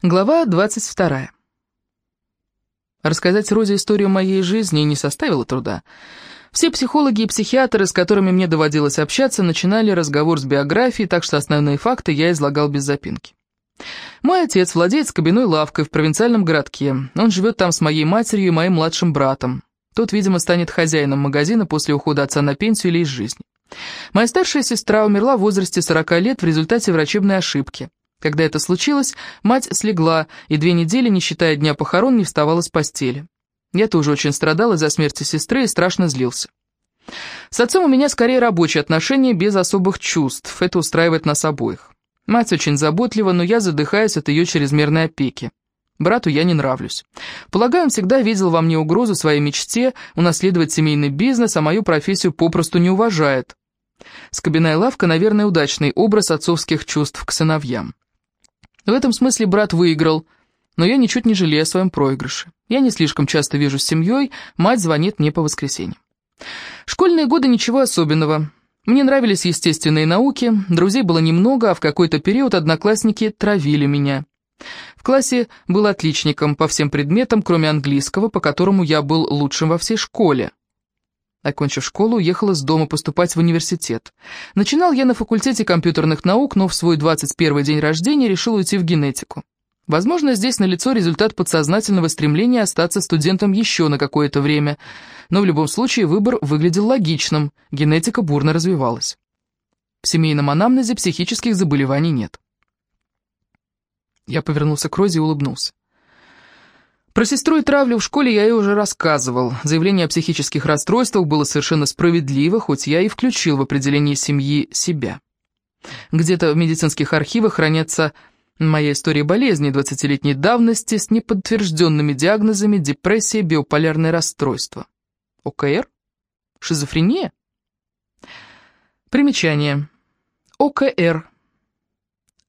Глава 22. Рассказать Розе историю моей жизни не составило труда. Все психологи и психиатры, с которыми мне доводилось общаться, начинали разговор с биографией, так что основные факты я излагал без запинки. Мой отец владеет скобяной лавкой в провинциальном городке. Он живет там с моей матерью и моим младшим братом. Тот, видимо, станет хозяином магазина после ухода отца на пенсию или из жизни. Моя старшая сестра умерла в возрасте 40 лет в результате врачебной ошибки. Когда это случилось, мать слегла, и две недели, не считая дня похорон, не вставала с постели. Я тоже очень страдал из-за смерти сестры и страшно злился. С отцом у меня скорее рабочие отношения, без особых чувств. Это устраивает нас обоих. Мать очень заботлива, но я задыхаюсь от ее чрезмерной опеки. Брату я не нравлюсь. Полагаю, он всегда видел во мне угрозу своей мечте унаследовать семейный бизнес, а мою профессию попросту не уважает. Скобяная лавка, наверное, удачный образ отцовских чувств к сыновьям. В этом смысле брат выиграл, но я ничуть не жалею о своем проигрыше. Я не слишком часто вижу с семьей, мать звонит мне по воскресеньям. Школьные годы ничего особенного. Мне нравились естественные науки, друзей было немного, а в какой-то период одноклассники травили меня. В классе был отличником по всем предметам, кроме английского, по которому я был лучшим во всей школе. Окончив школу, уехал из дома поступать в университет. Начинал я на факультете компьютерных наук, но в свой 21 день рождения решил уйти в генетику. Возможно, здесь налицо результат подсознательного стремления остаться студентом еще на какое-то время, но в любом случае выбор выглядел логичным, генетика бурно развивалась. В семейном анамнезе психических заболеваний нет. Я повернулся к Розе и улыбнулся. Про сестру и травлю в школе я ей уже рассказывал. Заявление о психических расстройствах было совершенно справедливо, хоть я и включил в определение семьи себя. Где-то в медицинских архивах хранятся моя история болезни 20-летней давности с неподтвержденными диагнозами депрессия, биополярное расстройство. ОКР? Шизофрения? Примечание. ОКР.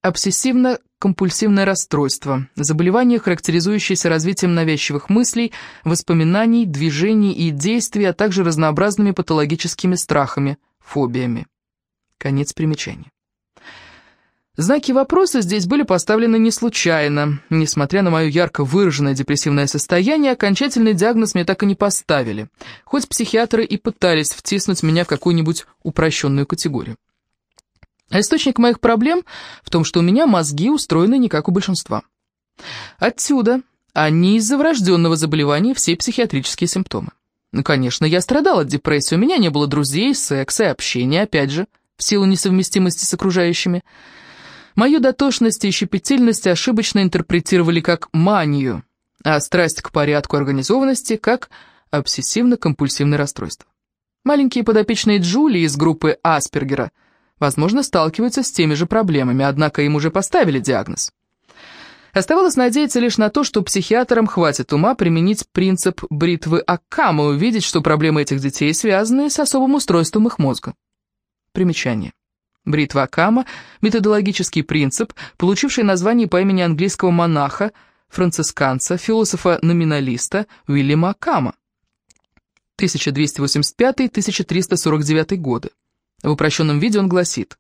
Обсессивно компульсивное расстройство, заболевание, характеризующееся развитием навязчивых мыслей, воспоминаний, движений и действий, а также разнообразными патологическими страхами, фобиями. Конец примечания. Знаки вопроса здесь были поставлены не случайно. Несмотря на мое ярко выраженное депрессивное состояние, окончательный диагноз мне так и не поставили, хоть психиатры и пытались втиснуть меня в какую-нибудь упрощенную категорию. А источник моих проблем в том, что у меня мозги устроены не как у большинства. Отсюда, а не из-за врожденного заболевания, все психиатрические симптомы. Ну, конечно, я страдал от депрессии, у меня не было друзей, секса и общения, опять же, в силу несовместимости с окружающими. Мою дотошность и щепетильность ошибочно интерпретировали как манию, а страсть к порядку организованности как обсессивно-компульсивное расстройство. Маленькие подопечные Джулии из группы Аспергера – возможно, сталкиваются с теми же проблемами, однако им уже поставили диагноз. Оставалось надеяться лишь на то, что психиатрам хватит ума применить принцип бритвы Аккама и увидеть, что проблемы этих детей связаны с особым устройством их мозга. Примечание. Бритва Аккама – методологический принцип, получивший название по имени английского монаха, францисканца, философа-номиналиста Уильяма Аккама. 1285-1349 годы. В упрощенном виде он гласит,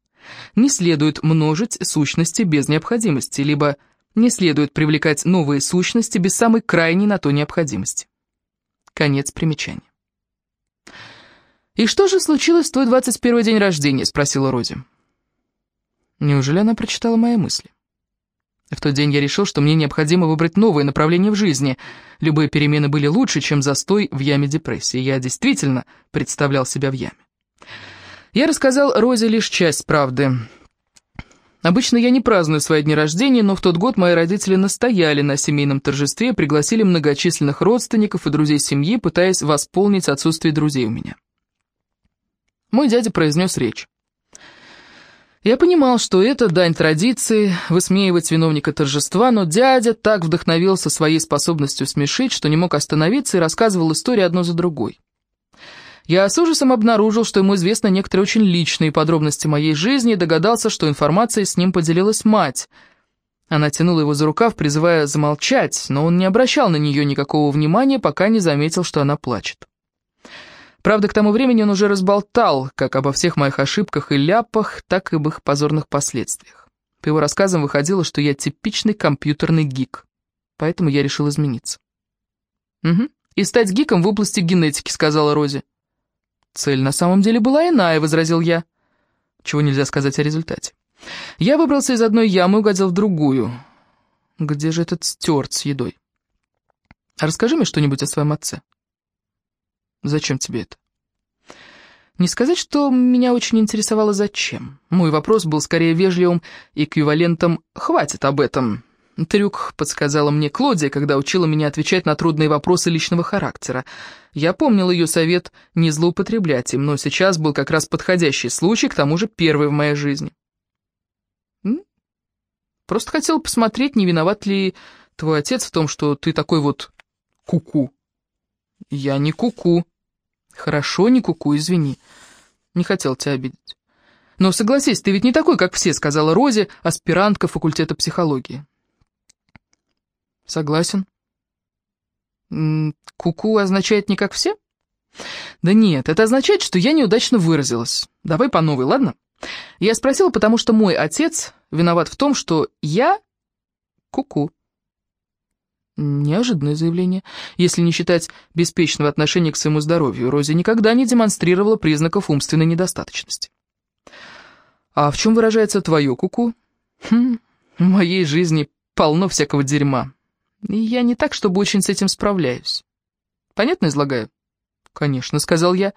не следует множить сущности без необходимости, либо не следует привлекать новые сущности без самой крайней на то необходимости. Конец примечания. «И что же случилось в твой 21 день рождения?» — спросила Рози. Неужели она прочитала мои мысли? В тот день я решил, что мне необходимо выбрать новое направление в жизни. Любые перемены были лучше, чем застой в яме депрессии. Я действительно представлял себя в яме. Я рассказал Розе лишь часть правды. Обычно я не праздную свои дни рождения, но в тот год мои родители настояли на семейном торжестве, пригласили многочисленных родственников и друзей семьи, пытаясь восполнить отсутствие друзей у меня. Мой дядя произнес речь. Я понимал, что это дань традиции, высмеивать виновника торжества, но дядя так вдохновился своей способностью смешить, что не мог остановиться и рассказывал истории одну за другой. Я с ужасом обнаружил, что ему известны некоторые очень личные подробности моей жизни и догадался, что информацией с ним поделилась мать. Она тянула его за рукав, призывая замолчать, но он не обращал на нее никакого внимания, пока не заметил, что она плачет. Правда, к тому времени он уже разболтал, как обо всех моих ошибках и ляпах, так и об их позорных последствиях. По его рассказам выходило, что я типичный компьютерный гик, поэтому я решил измениться. «Угу, и стать гиком в области генетики», — сказала Рози. «Цель на самом деле была иная», — возразил я. Чего нельзя сказать о результате. Я выбрался из одной ямы и угодил в другую. Где же этот стюарт с едой? Расскажи мне что-нибудь о своем отце. Зачем тебе это? Не сказать, что меня очень интересовало зачем. Мой вопрос был скорее вежливым эквивалентом «хватит об этом». Трюк подсказала мне Клодия, когда учила меня отвечать на трудные вопросы личного характера. Я помнил ее совет не злоупотреблять им, но сейчас был как раз подходящий случай, к тому же первый в моей жизни. Просто хотел посмотреть, не виноват ли твой отец в том, что ты такой вот куку. -ку. Я не куку. -ку. Хорошо, не куку, -ку, извини. Не хотел тебя обидеть. Но согласись, ты ведь не такой, как все, сказала Рози, аспирантка факультета психологии. Согласен. Куку -ку означает не как все? Да нет, это означает, что я неудачно выразилась. Давай по новой, ладно? Я спросила, потому что мой отец виноват в том, что я куку. -ку. Неожиданное заявление. Если не считать беспечного отношения к своему здоровью, Рози никогда не демонстрировала признаков умственной недостаточности. А в чем выражается твое куку? -ку? Хм, в моей жизни полно всякого дерьма. И я не так, чтобы очень с этим справляюсь. Понятно излагаю? Конечно, сказал я.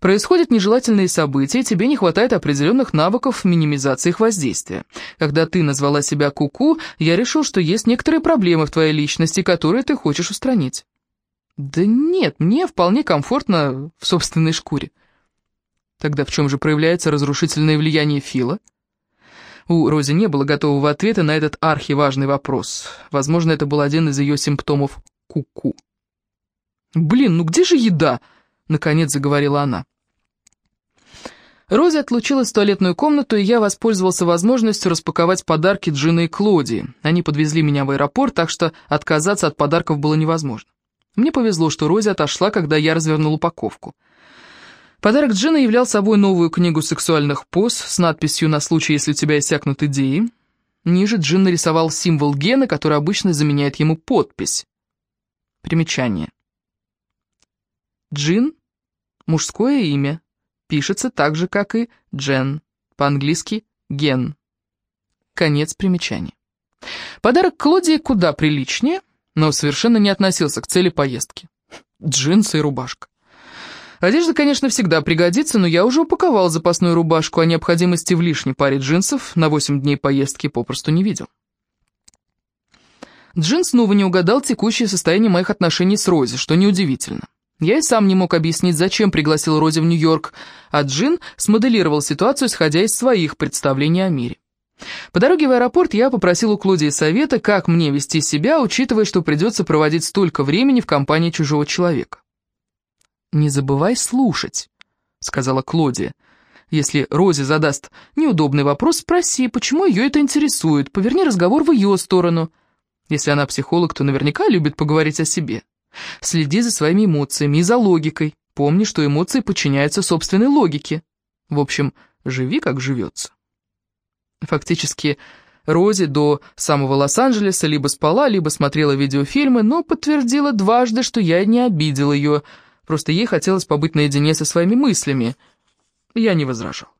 Происходят нежелательные события, и тебе не хватает определенных навыков минимизации их воздействия. Когда ты назвала себя Куку, -ку, я решил, что есть некоторые проблемы в твоей личности, которые ты хочешь устранить. Да нет, мне вполне комфортно в собственной шкуре. Тогда в чем же проявляется разрушительное влияние Фила? У Рози не было готового ответа на этот архиважный вопрос. Возможно, это был один из ее симптомов куку. -ку. «Блин, ну где же еда?» — наконец заговорила она. Рози отлучилась в туалетную комнату, и я воспользовался возможностью распаковать подарки Джина и Клоди. Они подвезли меня в аэропорт, так что отказаться от подарков было невозможно. Мне повезло, что Рози отошла, когда я развернул упаковку. Подарок Джина являл собой новую книгу сексуальных поз с надписью «На случай, если у тебя иссякнут идеи». Ниже Джин нарисовал символ гена, который обычно заменяет ему подпись. Примечание. Джин – мужское имя, пишется так же, как и Джен, по-английски Ген. Конец примечания. Подарок Клодии куда приличнее, но совершенно не относился к цели поездки. Джинсы и рубашка. Одежда, конечно, всегда пригодится, но я уже упаковал запасную рубашку, а необходимости в лишней паре джинсов на 8 дней поездки попросту не видел. Джин снова не угадал текущее состояние моих отношений с Рози, что неудивительно. Я и сам не мог объяснить, зачем пригласил Рози в Нью-Йорк, а Джин смоделировал ситуацию, исходя из своих представлений о мире. По дороге в аэропорт я попросил у Клодии совета, как мне вести себя, учитывая, что придется проводить столько времени в компании чужого человека. «Не забывай слушать», — сказала Клодия. «Если Рози задаст неудобный вопрос, спроси, почему ее это интересует, поверни разговор в ее сторону. Если она психолог, то наверняка любит поговорить о себе». Следи за своими эмоциями и за логикой. Помни, что эмоции подчиняются собственной логике. В общем, живи, как живется. Фактически, Рози до самого Лос-Анджелеса либо спала, либо смотрела видеофильмы, но подтвердила дважды, что я не обидел ее, просто ей хотелось побыть наедине со своими мыслями. Я не возражал.